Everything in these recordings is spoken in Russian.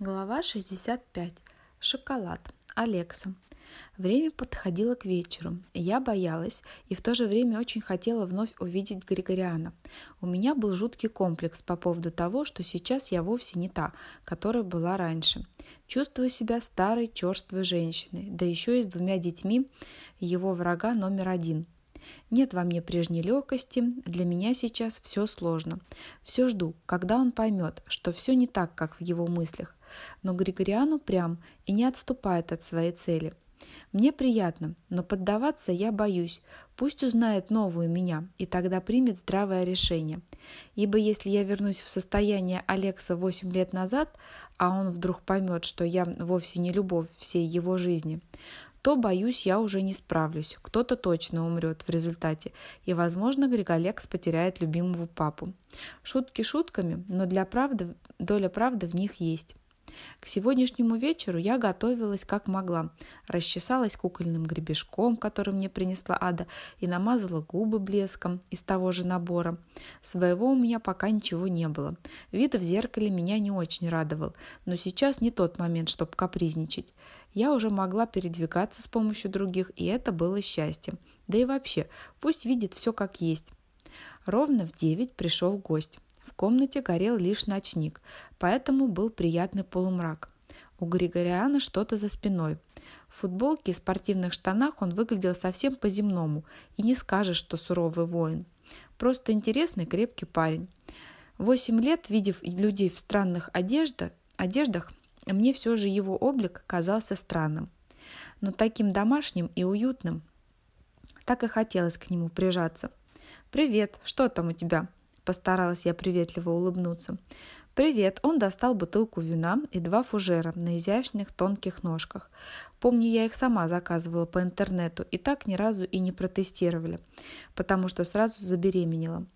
Глава 65. Шоколад. Алекса. Время подходило к вечеру. Я боялась и в то же время очень хотела вновь увидеть Григориана. У меня был жуткий комплекс по поводу того, что сейчас я вовсе не та, которая была раньше. Чувствую себя старой, черствой женщиной, да еще и с двумя детьми его врага номер один – нет во мне прежней легкости, для меня сейчас все сложно. Все жду, когда он поймет, что все не так, как в его мыслях. Но Григориан прям и не отступает от своей цели. Мне приятно, но поддаваться я боюсь. Пусть узнает новую меня, и тогда примет здравое решение. Ибо если я вернусь в состояние Алекса 8 лет назад, а он вдруг поймет, что я вовсе не любовь всей его жизни, то, боюсь, я уже не справлюсь. Кто-то точно умрет в результате, и, возможно, Григолекс потеряет любимого папу. Шутки шутками, но для правды, доля правды в них есть. К сегодняшнему вечеру я готовилась как могла. Расчесалась кукольным гребешком, который мне принесла Ада, и намазала губы блеском из того же набора. Своего у меня пока ничего не было. Вид в зеркале меня не очень радовал, но сейчас не тот момент, чтобы капризничать. Я уже могла передвигаться с помощью других, и это было счастьем. Да и вообще, пусть видит все как есть. Ровно в девять пришел гость. Комнате горел лишь ночник, поэтому был приятный полумрак. У Григориана что-то за спиной. В футболке и спортивных штанах он выглядел совсем по-земному, и не скажешь, что суровый воин. Просто интересный крепкий парень. Восемь лет, видев людей в странных одеждах, одеждах, мне все же его облик казался странным. Но таким домашним и уютным. Так и хотелось к нему прижаться. «Привет, что там у тебя?» Постаралась я приветливо улыбнуться. «Привет!» Он достал бутылку вина и два фужера на изящных тонких ножках. Помню, я их сама заказывала по интернету и так ни разу и не протестировали, потому что сразу забеременела.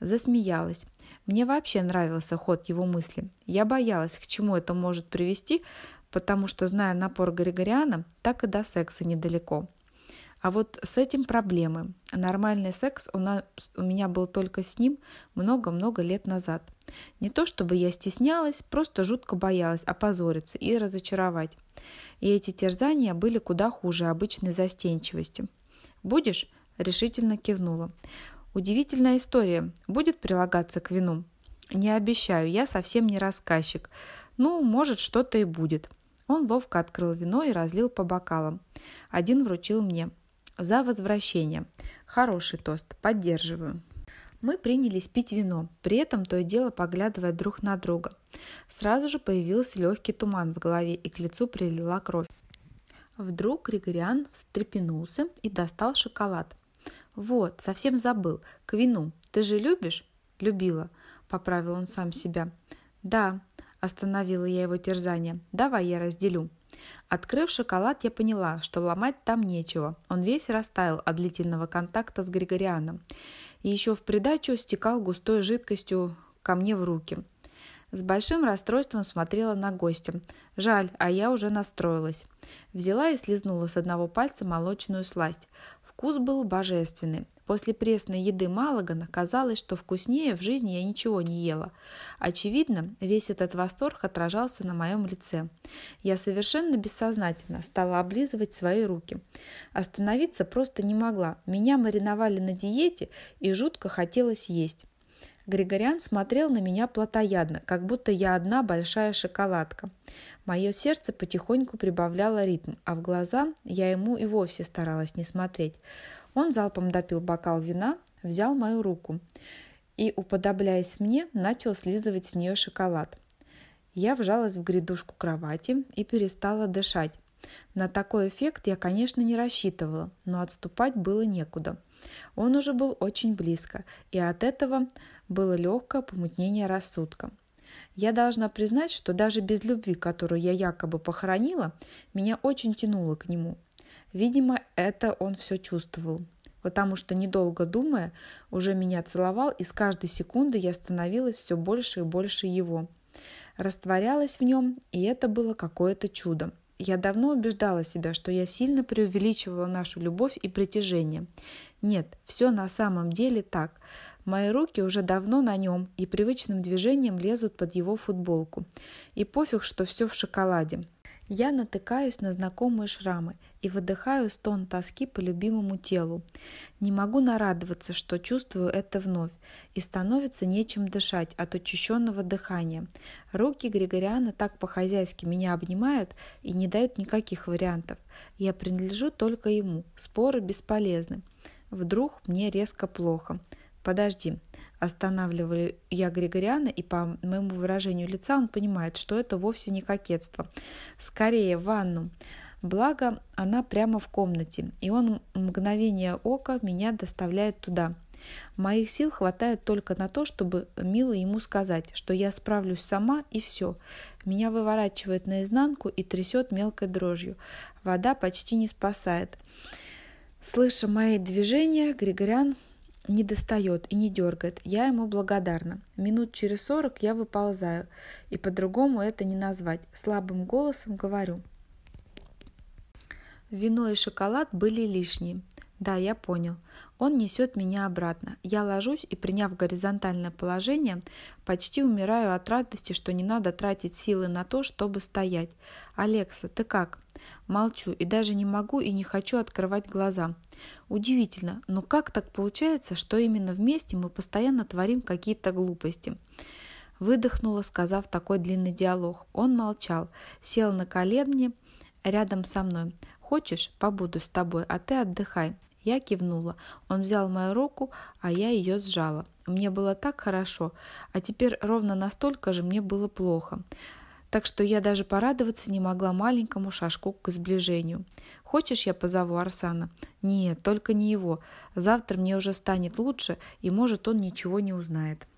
Засмеялась. Мне вообще нравился ход его мысли. Я боялась, к чему это может привести, потому что, зная напор Григориана, так и до секса недалеко. А вот с этим проблемы. Нормальный секс у, нас, у меня был только с ним много-много лет назад. Не то чтобы я стеснялась, просто жутко боялась опозориться и разочаровать. И эти терзания были куда хуже обычной застенчивости. «Будешь?» – решительно кивнула. «Удивительная история. Будет прилагаться к вину?» «Не обещаю, я совсем не рассказчик. Ну, может, что-то и будет». Он ловко открыл вино и разлил по бокалам. Один вручил мне – за возвращение. Хороший тост. Поддерживаю. Мы принялись пить вино, при этом то и дело поглядывая друг на друга. Сразу же появился легкий туман в голове и к лицу прилила кровь. Вдруг Григориан встрепенулся и достал шоколад. «Вот, совсем забыл. К вину. Ты же любишь?» «Любила», — поправил он сам себя. «Да», — остановила я его терзание. «Давай я разделю». Открыв шоколад, я поняла, что ломать там нечего. Он весь растаял от длительного контакта с Григорианом. И еще в придачу стекал густой жидкостью ко мне в руки. С большим расстройством смотрела на гостя. Жаль, а я уже настроилась. Взяла и слезнула с одного пальца молочную сласть. Вкус был божественный. После пресной еды Малагана казалось, что вкуснее в жизни я ничего не ела. Очевидно, весь этот восторг отражался на моем лице. Я совершенно бессознательно стала облизывать свои руки. Остановиться просто не могла. Меня мариновали на диете и жутко хотелось есть. Григориан смотрел на меня плотоядно, как будто я одна большая шоколадка. Мое сердце потихоньку прибавляло ритм, а в глаза я ему и вовсе старалась не смотреть. Он залпом допил бокал вина, взял мою руку и, уподобляясь мне, начал слизывать с нее шоколад. Я вжалась в грядушку кровати и перестала дышать. На такой эффект я, конечно, не рассчитывала, но отступать было некуда. Он уже был очень близко, и от этого было легкое помутнение рассудка. Я должна признать, что даже без любви, которую я якобы похоронила, меня очень тянуло к нему. Видимо, это он все чувствовал, потому что, недолго думая, уже меня целовал, и с каждой секунды я становилась все больше и больше его. Растворялась в нем, и это было какое-то чудо. Я давно убеждала себя, что я сильно преувеличивала нашу любовь и притяжение. Нет, все на самом деле так. Мои руки уже давно на нем и привычным движением лезут под его футболку. И пофиг, что все в шоколаде. Я натыкаюсь на знакомые шрамы и выдыхаю стон тоски по любимому телу. Не могу нарадоваться, что чувствую это вновь, и становится нечем дышать от учащенного дыхания. Руки Григориана так по-хозяйски меня обнимают и не дают никаких вариантов. Я принадлежу только ему, споры бесполезны. Вдруг мне резко плохо. Подожди, Останавливаю я Григориана, и по моему выражению лица он понимает, что это вовсе не кокетство. Скорее, в ванну. Благо, она прямо в комнате, и он мгновение ока меня доставляет туда. Моих сил хватает только на то, чтобы мило ему сказать, что я справлюсь сама и все. Меня выворачивает наизнанку и трясет мелкой дрожью. Вода почти не спасает. Слыша мои движения, Григориан не достает и не дергает. Я ему благодарна. Минут через сорок я выползаю. И по-другому это не назвать. Слабым голосом говорю. Вино и шоколад были лишние. Да, я понял. Он несет меня обратно. Я ложусь и, приняв горизонтальное положение, почти умираю от радости, что не надо тратить силы на то, чтобы стоять. «Алекса, ты как?» Молчу и даже не могу и не хочу открывать глаза. Удивительно, но как так получается, что именно вместе мы постоянно творим какие-то глупости? Выдохнула, сказав такой длинный диалог. Он молчал, сел на колени рядом со мной. «Хочешь, побуду с тобой, а ты отдыхай». Я кивнула. Он взял мою руку, а я ее сжала. Мне было так хорошо, а теперь ровно настолько же мне было плохо так что я даже порадоваться не могла маленькому шажку к сближению. «Хочешь, я позову Арсана?» «Нет, только не его. Завтра мне уже станет лучше, и, может, он ничего не узнает».